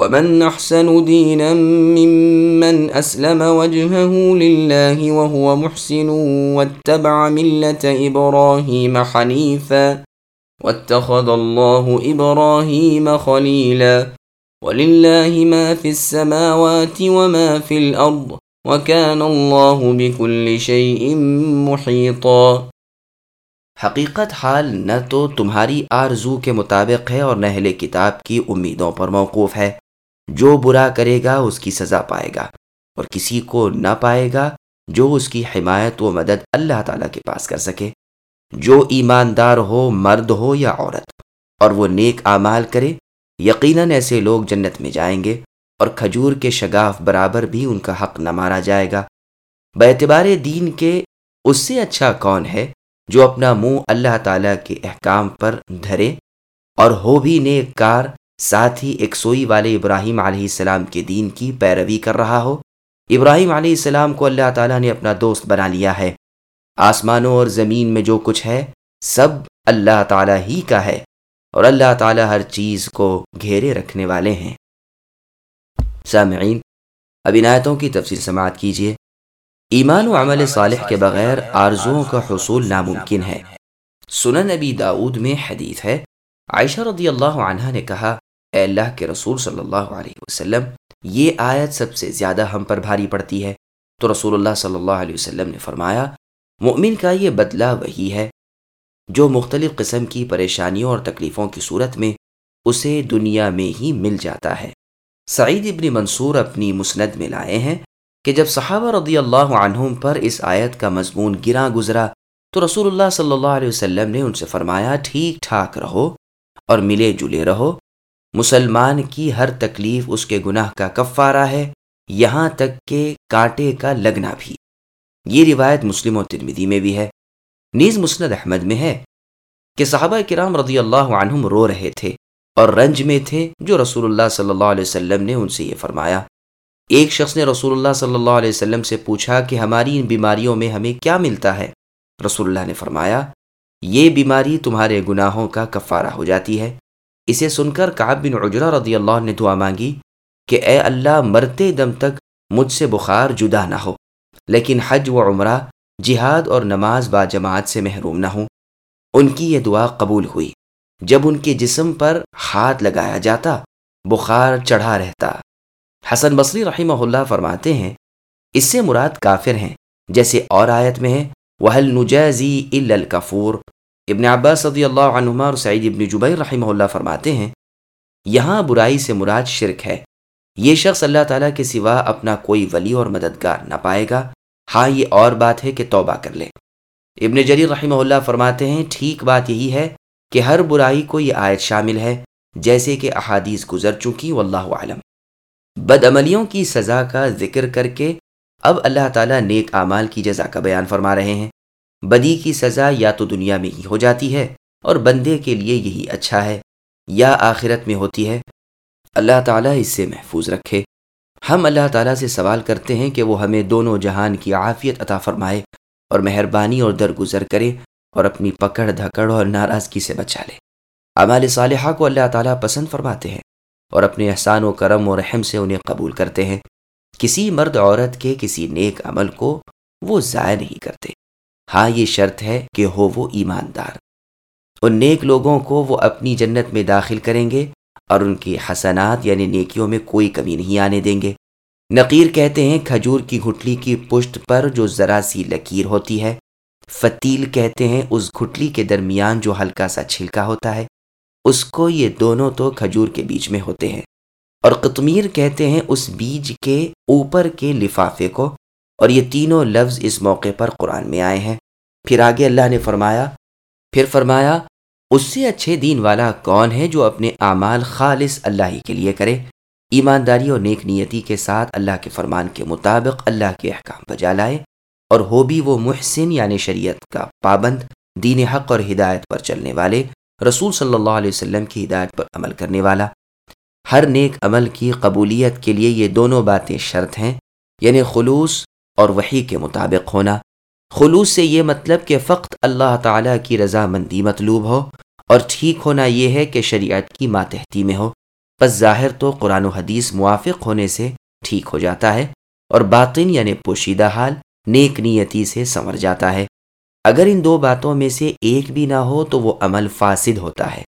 ومن احسن دينا ممن اسلم وجهه لله وهو محسن واتبع مله إبراهيم حنيفا واتخذ الله إبراهيم خليلا ولله ما في السماوات وما في الأرض وكان الله بكل شيء محيطا حقیقت حال نہ تو تمہاری آرزو کے مطابق ہے اور نہ اہل کتاب کی امیدوں پر موقوف ہے۔ جو برا کرے گا اس کی سزا پائے گا، اور کسی کو نہ پائے گا جو اس کی حمایت و مدد اللہ تعالیٰ کے پاس کر سکے۔ جو ایماندار ہو، مرد ہو یا عورت، اور وہ نیک اعمال کرے، یقیناً ایسے لوگ جنت میں جائیں گے، اور کھجور کے شگاف برابر بھی ان کا حق نہ مارا جائے گا۔ بعتبار دین کے اس سے اچھا کون ہے جو اپنا منہ اللہ تعالیٰ کے احکام پر دھرے، اور ہو بھی نیک کار ساتھ ہی ایک سوئی والے ابراہیم علیہ السلام کے دین کی پیروی کر رہا ہو۔ ابراہیم علیہ السلام کو اللہ تعالیٰ نے اپنا دوست بنا لیا ہے۔ آسمانوں اور زمین میں جو کچھ ہے، سب اللہ تعالیٰ ہی کا ہے اور اللہ تعالیٰ ہر چیز کو گھیرے رکھنے والے ہیں۔ سامعین، اب عنایتوں کی تفصیل سماعت کیجیے۔ ایمان و عمل صالح کے بغیر آرزوؤں کا حصول ناممکن ہے۔ سنن نبی داود میں حدیث ہے، عائشہ رضی اللہ عنہ نے کہا اے اللہ کے رسول صلی اللہ علیہ وسلم، یہ آیت سب سے زیادہ ہم پر بھاری پڑتی ہے۔ تو رسول اللہ صلی اللہ علیہ وسلم نے فرمایا مؤمن کا یہ بدلہ وہی ہے جو مختلف قسم کی پریشانیوں اور تکلیفوں کی صورت میں اسے دنیا میں ہی مل جاتا ہے۔ سعید ابن منصور اپنی مسند میں لائے ہیں کہ جب صحابہ رضی اللہ عنہم پر اس آیت کا مضمون گراں گزرا، تو رسول اللہ صلی اللہ علیہ وسلم نے ان سے فرمایا، ٹھیک ٹھاک رہو اور ملے جلے رہو۔ مسلمان کی ہر تکلیف اس کے گناہ کا کفارہ ہے، یہاں تک کہ کانٹے کا لگنا بھی۔ یہ روایت مسلم و ترمیدی میں بھی ہے۔ نیز مسند احمد میں ہے کہ صحابہ کرام رضی اللہ عنہم رو رہے تھے اور رنج میں تھے جو رسول اللہ صلی اللہ علیہ وسلم نے ان سے یہ فرمایا۔ ایک شخص نے رسول اللہ صلی اللہ علیہ وسلم سے پوچھا کہ ہماری ان بیماریوں میں ہمیں کیا ملتا ہے؟ رسول اللہ نے فرمایا، یہ بیماری تمہارے گناہوں کا کفارہ ہو جاتی ہے۔ اسے سن کر کعب بن عجرہ رضی اللہ نے دعا مانگی کہ اے اللہ مرتے دم تک مجھ سے بخار جدا نہ ہو، لیکن حج و عمرہ، جہاد اور نماز با جماعت سے محروم نہ ہوں۔ ان کی یہ دعا قبول ہوئی۔ جب ان کے جسم پر ہاتھ لگایا جاتا، بخار چڑھا رہتا۔ حسن بصری رحمہ اللہ فرماتے ہیں، اس سے مراد کافر ہیں، جیسے اور آیت میں ہے وحل نجازی الکفور ابن عباس صدی اللہ عنہما اور سعید ابن جبیر رحمہ اللہ فرماتے ہیں، یہاں برائی سے مراد شرک ہے۔ یہ شخص اللہ تعالیٰ کے سوا اپنا کوئی ولی اور مددگار نہ پائے گا۔ ہاں یہ اور بات ہے کہ توبہ کر لے ابن جریر رحمہ اللہ فرماتے ہیں، ٹھیک بات یہی ہے کہ ہر برائی کو یہ آیت شامل ہے، جیسے کہ احادیث گزر چکی، واللہ عالم بد عملیوں کی سزا کا ذکر کر کے اب اللہ تعالیٰ نیک اعمال کی جزا کا بیان فرما رہے ہیں۔ بدی کی سزا یا تو دنیا میں ہی ہو جاتی ہے اور بندے کے لیے یہی اچھا ہے یا آخرت میں ہوتی ہے۔ اللہ تعالیٰ اس سے محفوظ رکھے۔ ہم اللہ تعالیٰ سے سوال کرتے ہیں کہ وہ ہمیں دونوں جہان کی عافیت عطا فرمائے اور مہربانی اور درگزر کرے اور اپنی پکڑ، دھکڑ اور ناراضگی سے بچا لے۔ عمال صالحہ کو اللہ تعالیٰ پسند فرماتے ہیں اور اپنے احسان و کرم و رحم سے انہیں قبول کرتے ہیں۔ کسی مرد عورت کے کسی نیک عمل کو وہ ضائع نہیں کرتے۔ ہاں یہ شرط ہے کہ ہو وہ ایماندار۔ ان نیک لوگوں کو وہ اپنی جنت میں داخل کریں گے اور ان کی حسنات یعنی نیکیوں میں کوئی کمی نہیں آنے دیں گے۔ نقیر کہتے ہیں، کھجور کی گھٹلی کی پشت پر جو ذرا سی لکیر ہوتی ہے، فتیل کہتے ہیں، اس گھٹلی کے درمیان جو ہلکا سا چھلکا ہوتا ہے، اس کو یہ دونوں تو کھجور کے بیچ میں ہوتے ہیں۔ اور قطمیر کہتے ہیں، اس بیج کے اوپر کے لفافے کو اور یہ تینوں لفظ اس موقع پر قرآن میں آئے ہیں۔ پھر آگے اللہ نے فرمایا، پھر فرمایا، اس سے اچھے دین والا کون ہے جو اپنے اعمال خالص اللہ ہی کے لیے کرے؟ ایمانداری اور نیک نیتی کے ساتھ اللہ کے فرمان کے مطابق اللہ کے احکام بجا لائے، اور ہو بھی وہ محسن یعنی شریعت کا پابند، دین حق اور ہدایت پر چلنے والے، رسول صلی اللہ علیہ وسلم کی ہدایت پر عمل کرنے والا۔ ہر نیک عمل کی قبولیت کے لیے یہ دونوں باتیں شرط ہیں یعنی خلوص اور وہی کے مطابق ہونا۔ خلوص سے یہ مطلب کہ فقط اللہ تعالیٰ کی رضامندی مطلوب ہو اور ٹھیک ہونا یہ ہے کہ شریعت کی ماتحتی میں ہو۔ بس ظاہر تو قرآن و حدیث موافق ہونے سے ٹھیک ہو جاتا ہے اور باطن یعنی پوشیدہ حال نیک نیتی سے سنور جاتا ہے۔ اگر ان دو باتوں میں سے ایک بھی نہ ہو تو وہ عمل فاسد ہوتا ہے۔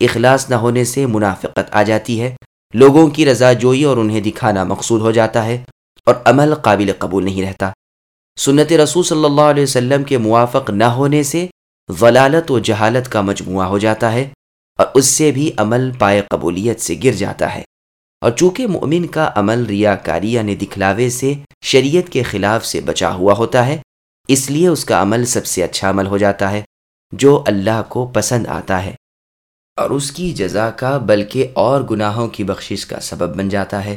اخلاص نہ ہونے سے منافقت آ جاتی ہے۔ لوگوں کی رضا جوئی اور انہیں دکھانا مقصود ہو جاتا ہے۔ اور عمل قابل قبول نہیں رہتا۔ سنت رسول صلی اللہ علیہ وسلم کے موافق نہ ہونے سے ولالت و جہالت کا مجموعہ ہو جاتا ہے اور اس سے بھی عمل پائے قبولیت سے گر جاتا ہے۔ اور چونکہ مومن کا عمل ریا کاری یعنی دکھلاوے سے شریعت کے خلاف سے بچا ہوا ہوتا ہے، اس لیے اس کا عمل سب سے اچھا عمل ہو جاتا ہے، جو اللہ کو پسند آتا ہے۔ اور اس کی جزا کا بلکہ اور گناہوں کی بخشش کا سبب بن جاتا ہے۔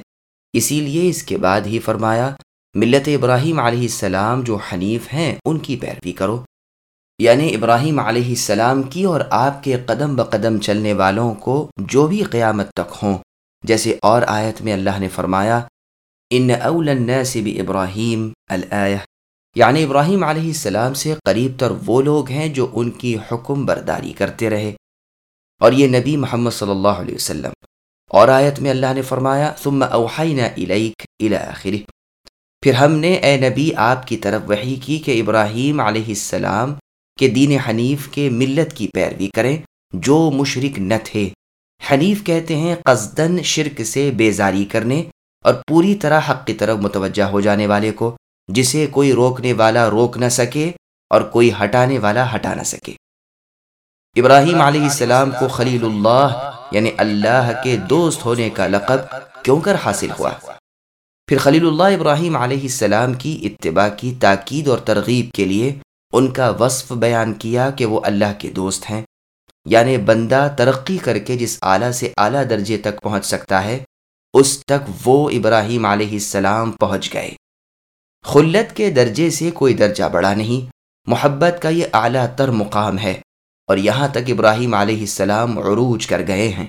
اسی لیے اس کے بعد ہی فرمایا، ملت ابراہیم علیہ السلام جو حنیف ہیں، ان کی پیروی کرو۔ یعنی ابراہیم علیہ السلام کی اور آپ کے قدم بقدم چلنے والوں کو جو بھی قیامت تک ہوں۔ جیسے اور آیت میں اللہ نے فرمایا، ان اول الناس ابراہیم الآیہ یعنی ابراہیم علیہ السلام سے قریب تر وہ لوگ ہیں جو ان کی حکم برداری کرتے رہے۔ اور یہ نبی محمد صلی اللہ علیہ وسلم۔ اور آیت میں اللہ نے فرمایا، ثم اوحینا الیک الى آخر پھر ہم نے اے نبی، آپ کی طرف وحی کی کہ ابراہیم علیہ السلام کے دین حنیف کے ملت کی پیروی کریں، جو مشرک نہ تھے۔ حنیف کہتے ہیں قصدن شرک سے بیزاری کرنے اور پوری طرح حق کی طرف متوجہ ہو جانے والے کو، جسے کوئی روکنے والا روک نہ سکے اور کوئی ہٹانے والا ہٹا نہ سکے۔ ابراہیم علیہ السلام کو خلیل اللہ یعنی اللہ کے دوست ہونے کا لقب کیوں کر حاصل ہوا؟ پھر خلیل اللہ ابراہیم علیہ السلام کی اتباع کی تاکید اور ترغیب کے لیے ان کا وصف بیان کیا کہ وہ اللہ کے دوست ہیں۔ یعنی بندہ ترقی کر کے جس اعلیٰ سے اعلیٰ درجے تک پہنچ سکتا ہے، اس تک وہ ابراہیم علیہ السلام پہنچ گئے۔ خلت کے درجے سے کوئی درجہ بڑا نہیں، محبت کا یہ اعلیٰ تر مقام ہے۔ اور یہاں تک ابراہیم علیہ السلام عروج کر گئے ہیں۔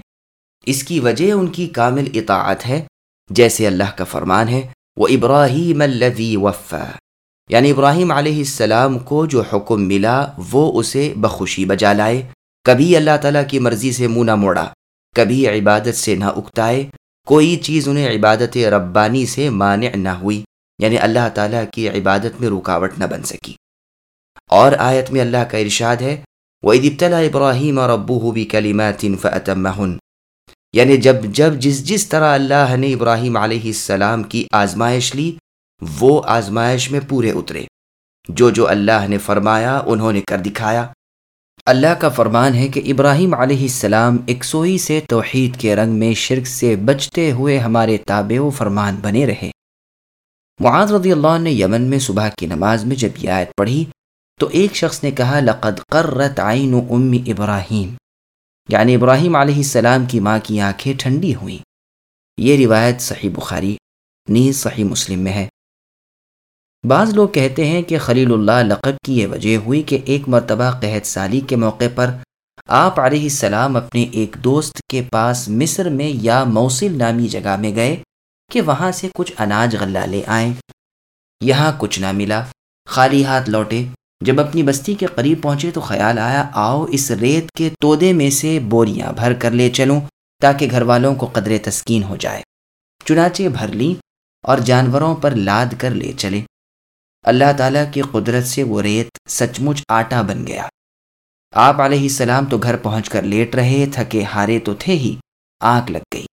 اس کی وجہ ان کی کامل اطاعت ہے، جیسے اللہ کا فرمان ہے، وہ ابراہیم الذي وفا یعنی ابراہیم علیہ السلام کو جو حکم ملا، وہ اسے بخوشی بجا لائے۔ کبھی اللہ تعالیٰ کی مرضی سے منہ نہ موڑا، کبھی عبادت سے نہ اکتائے۔ کوئی چیز انہیں عبادت ربانی سے مانع نہ ہوئی یعنی اللہ تعالیٰ کی عبادت میں رکاوٹ نہ بن سکی۔ اور آیت میں اللہ کا ارشاد ہے وہ ادبتلا ابراہیم اور ابو بھی کلیمات فتمہن یعنی جب جب جس جس طرح اللہ نے ابراہیم علیہ السلام کی آزمائش لی، وہ آزمائش میں پورے اترے۔ جو جو اللہ نے فرمایا، انہوں نے کر دکھایا۔ اللہ کا فرمان ہے کہ ابراہیم علیہ السلام اکسوئی سے توحید کے رنگ میں شرک سے بچتے ہوئے ہمارے تابع و فرمان بنے رہے۔ معاذ رضی اللہ نے یمن میں صبح کی نماز میں جب یہ آیت پڑھی تو ایک شخص نے کہا، لقد قرت عین ام ابراہیم. یعنی ابراہیم علیہ السلام کی ماں کی آنکھیں ٹھنڈی ہوئیں۔ یہ روایت صحیح بخاری، نیز صحیح مسلم میں ہے۔ بعض لوگ کہتے ہیں کہ خلیل اللہ لقب کی یہ وجہ ہوئی کہ ایک مرتبہ قحط سالی کے موقع پر آپ علیہ السلام اپنے ایک دوست کے پاس مصر میں یا موصل نامی جگہ میں گئے کہ وہاں سے کچھ اناج غلہ لے آئیں یہاں کچھ نہ ملا، خالی ہاتھ لوٹے۔ جب اپنی بستی کے قریب پہنچے تو خیال آیا، آؤ اس ریت کے تودے میں سے بوریاں بھر کر لے چلوں تاکہ گھر والوں کو قدر تسکین ہو جائے۔ چنانچہ بھر لیں اور جانوروں پر لاد کر لے چلے اللہ تعالیٰ کی قدرت سے وہ ریت سچ مچ آٹا بن گیا۔ آپ علیہ السلام تو گھر پہنچ کر لیٹ رہے، تھکے ہارے تو تھے ہی آنکھ لگ گئی۔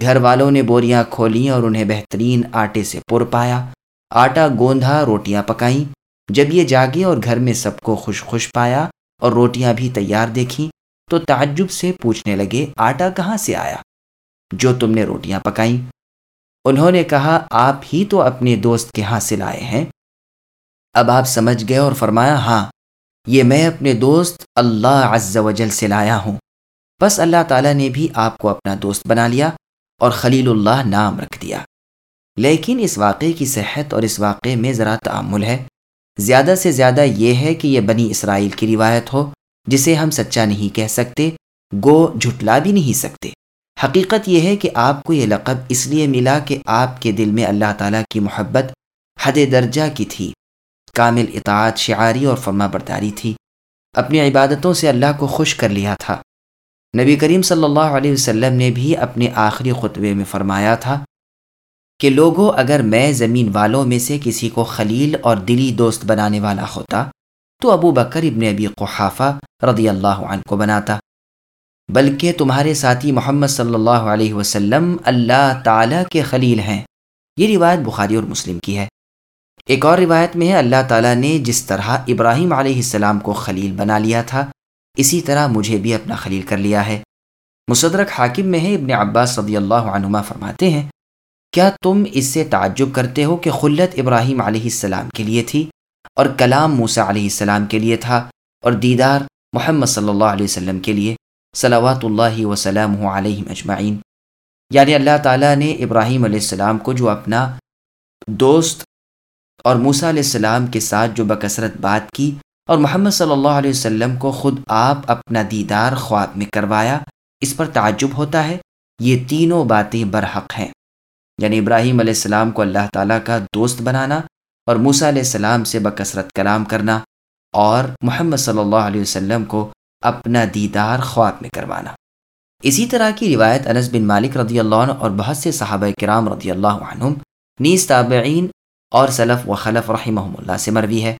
گھر والوں نے بوریاں کھولیں اور انہیں بہترین آٹے سے پر پایا۔ آٹا گوندھا، روٹیاں پکائیں۔ جب یہ جاگے اور گھر میں سب کو خوش خوش پایا اور روٹیاں بھی تیار دیکھیں، تو تعجب سے پوچھنے لگے، آٹا کہاں سے آیا؟ جو تم نے روٹیاں پکائیں۔ انہوں نے کہا، آپ ہی تو اپنے دوست کے ہاں سے لائے ہیں۔ اب آپ سمجھ گئے اور فرمایا ہاں یہ میں اپنے دوست اللہ عز و جل سے لایا ہوں۔ بس اللہ تعالیٰ نے بھی آپ کو اپنا دوست بنا لیا اور خلیل اللہ نام رکھ دیا۔ لیکن اس واقعے کی صحت اور اس واقعے میں ذرا تعمل ہے۔ زیادہ سے زیادہ یہ ہے کہ یہ بنی اسرائیل کی روایت ہو، جسے ہم سچا نہیں کہہ سکتے، گو جھٹلا بھی نہیں سکتے۔ حقیقت یہ ہے کہ آپ کو یہ لقب اس لیے ملا کہ آپ کے دل میں اللہ تعالیٰ کی محبت حد درجہ کی تھی۔ کامل اطاعت، شعاری اور فرما برداری تھی۔ اپنی عبادتوں سے اللہ کو خوش کر لیا تھا۔ نبی کریم صلی اللہ علیہ وسلم نے بھی اپنے آخری خطبے میں فرمایا تھا کہ لوگوں اگر میں زمین والوں میں سے کسی کو خلیل اور دلی دوست بنانے والا ہوتا، تو ابو بکر ابن ابی قحافہ رضی اللہ عنہ کو بناتا۔ بلکہ تمہارے ساتھی محمد صلی اللہ علیہ وسلم اللہ تعالیٰ کے خلیل ہیں۔ یہ روایت بخاری اور مسلم کی ہے۔ ایک اور روایت میں ہے، اللہ تعالیٰ نے جس طرح ابراہیم علیہ السلام کو خلیل بنا لیا تھا، اسی طرح مجھے بھی اپنا خلیل کر لیا ہے۔ مصدرک حاکم میں ہے، ابن عباس صدی اللہ عنما فرماتے ہیں کیا تم اس سے تعجب کرتے ہو کہ خلت ابراہیم علیہ السلام کے لیے تھی اور کلام موسا علیہ السلام کے لیے تھا اور دیدار محمد صلی اللہ علیہ وسلم کے لیے صلوات اللہ وسلم علیہ مجمعین یعنی اللہ تعالیٰ نے ابراہیم علیہ السلام کو جو اپنا دوست اور موسا علیہ السلام کے ساتھ جو بکثرت بات کی اور محمد صلی اللہ علیہ وسلم کو خود آپ اپنا دیدار خواب میں کروایا، اس پر تعجب ہوتا ہے؟ یہ تینوں باتیں برحق ہیں۔ یعنی ابراہیم علیہ السلام کو اللہ تعالیٰ کا دوست بنانا اور موسا علیہ السلام سے بکثرت کلام کرنا اور محمد صلی اللہ علیہ وسلم کو اپنا دیدار خواب میں کروانا۔ اسی طرح کی روایت انس بن مالک رضی اللہ عنہ اور بہت سے صحابہ کرام رضی اللہ عنہم، نیز تابعین اور صلف و خلف رحمہ اللہ سے مروی ہے۔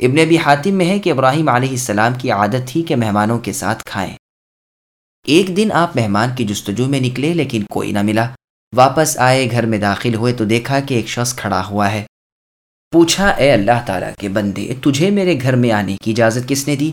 ابن ابی حاتم میں ہے کہ ابراہیم علیہ السلام کی عادت تھی کہ مہمانوں کے ساتھ کھائیں۔ ایک دن آپ مہمان کی جستجو میں نکلے لیکن کوئی نہ ملا۔ واپس آئے گھر میں داخل ہوئے تو دیکھا کہ ایک شخص کھڑا ہوا ہے۔ پوچھا، اے اللہ تعالیٰ کے بندے، تجھے میرے گھر میں آنے کی اجازت کس نے دی؟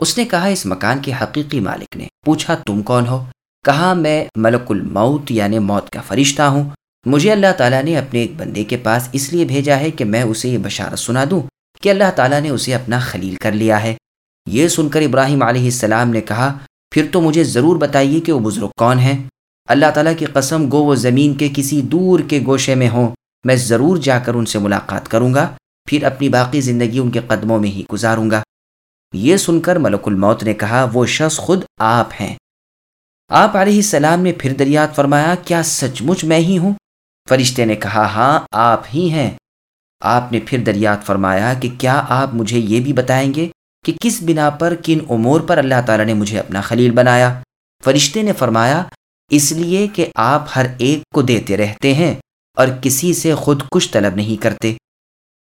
اس نے کہا، اس مکان کے حقیقی مالک نے۔ پوچھا، تم کون ہو؟ کہا، میں ملک الموت یعنی موت کا فرشتہ ہوں۔ مجھے اللہ تعالیٰ نے اپنے ایک بندے کے پاس اس لیے بھیجا ہے کہ میں اسے یہ بشارت سنا دوں کہ اللہ تعالیٰ نے اسے اپنا خلیل کر لیا ہے۔ یہ سن کر ابراہیم علیہ السلام نے کہا، پھر تو مجھے ضرور بتائیے کہ وہ بزرگ کون ہیں؟ اللہ تعالیٰ کی قسم گو وہ زمین کے کسی دور کے گوشے میں ہوں۔ میں ضرور جا کر ان سے ملاقات کروں گا، پھر اپنی باقی زندگی ان کے قدموں میں ہی گزاروں گا۔ یہ سن کر ملک الموت نے کہا، وہ شخص خود آپ ہیں۔ آپ علیہ السلام نے پھر دریات فرمایا، کیا سچ مچ میں ہی ہوں؟ فرشتے نے کہا ہاں آپ ہی ہیں۔ آپ نے پھر دریات فرمایا کہ کیا آپ مجھے یہ بھی بتائیں گے کہ کس بنا پر کن امور پر اللہ تعالیٰ نے مجھے اپنا خلیل بنایا؟ فرشتے نے فرمایا اس لیے کہ آپ ہر ایک کو دیتے رہتے ہیں اور کسی سے خود کچھ طلب نہیں کرتے۔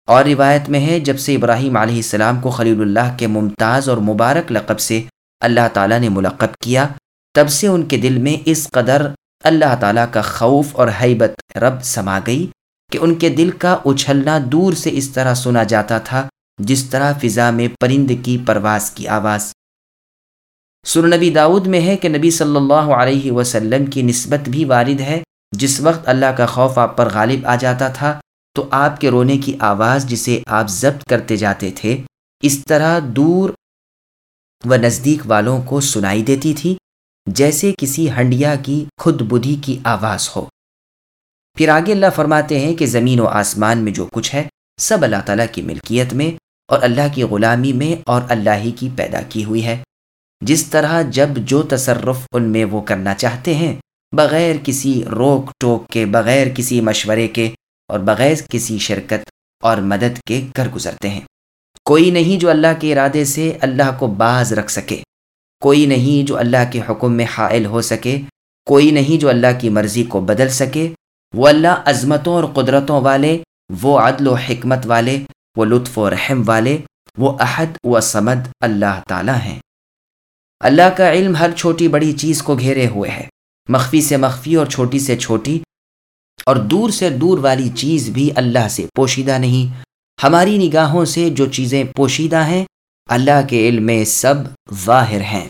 اور روایت میں ہے، جب سے ابراہیم علیہ السلام کو خلیل اللہ کے ممتاز اور مبارک لقب سے اللہ تعالیٰ نے ملقب کیا، تب سے ان کے دل میں اس قدر اللہ تعالیٰ کا خوف اور حیبت رب سما گئی کہ ان کے دل کا اچھلنا دور سے اس طرح سنا جاتا تھا جس طرح فضا میں پرند کی پرواز کی آواز۔ سر نبی داود میں ہے کہ نبی صلی اللہ علیہ وسلم کی نسبت بھی وارد ہے۔ جس وقت اللہ کا خوف آپ پر غالب آ جاتا تھا، تو آپ کے رونے کی آواز جسے آپ ضبط کرتے جاتے تھے، اس طرح دور و نزدیک والوں کو سنائی دیتی تھی، جیسے کسی ہنڈیا کی خود بدھی کی آواز ہو۔ پھر آگے اللہ فرماتے ہیں کہ زمین و آسمان میں جو کچھ ہے، سب اللہ تعالیٰ کی ملکیت میں اور اللہ کی غلامی میں اور اللہ ہی کی پیدا کی ہوئی ہے۔ جس طرح جب جو تصرف ان میں وہ کرنا چاہتے ہیں، بغیر کسی روک ٹوک کے، بغیر کسی مشورے کے اور بغیر کسی شرکت اور مدد کے کر گزرتے ہیں۔ کوئی نہیں جو اللہ کے ارادے سے اللہ کو باز رکھ سکے۔ کوئی نہیں جو اللہ کے حکم میں حائل ہو سکے۔ کوئی نہیں جو اللہ کی مرضی کو بدل سکے۔ وہ اللہ عظمتوں اور قدرتوں والے، وہ عدل و حکمت والے، وہ لطف و رحم والے، وہ عہد و سمد اللہ تعالیٰ ہیں۔ اللہ کا علم ہر چھوٹی بڑی چیز کو گھیرے ہوئے ہے۔ مخفی سے مخفی اور چھوٹی سے چھوٹی اور دور سے دور والی چیز بھی اللہ سے پوشیدہ نہیں۔ ہماری نگاہوں سے جو چیزیں پوشیدہ ہیں، اللہ کے علم میں سب ظاہر ہیں۔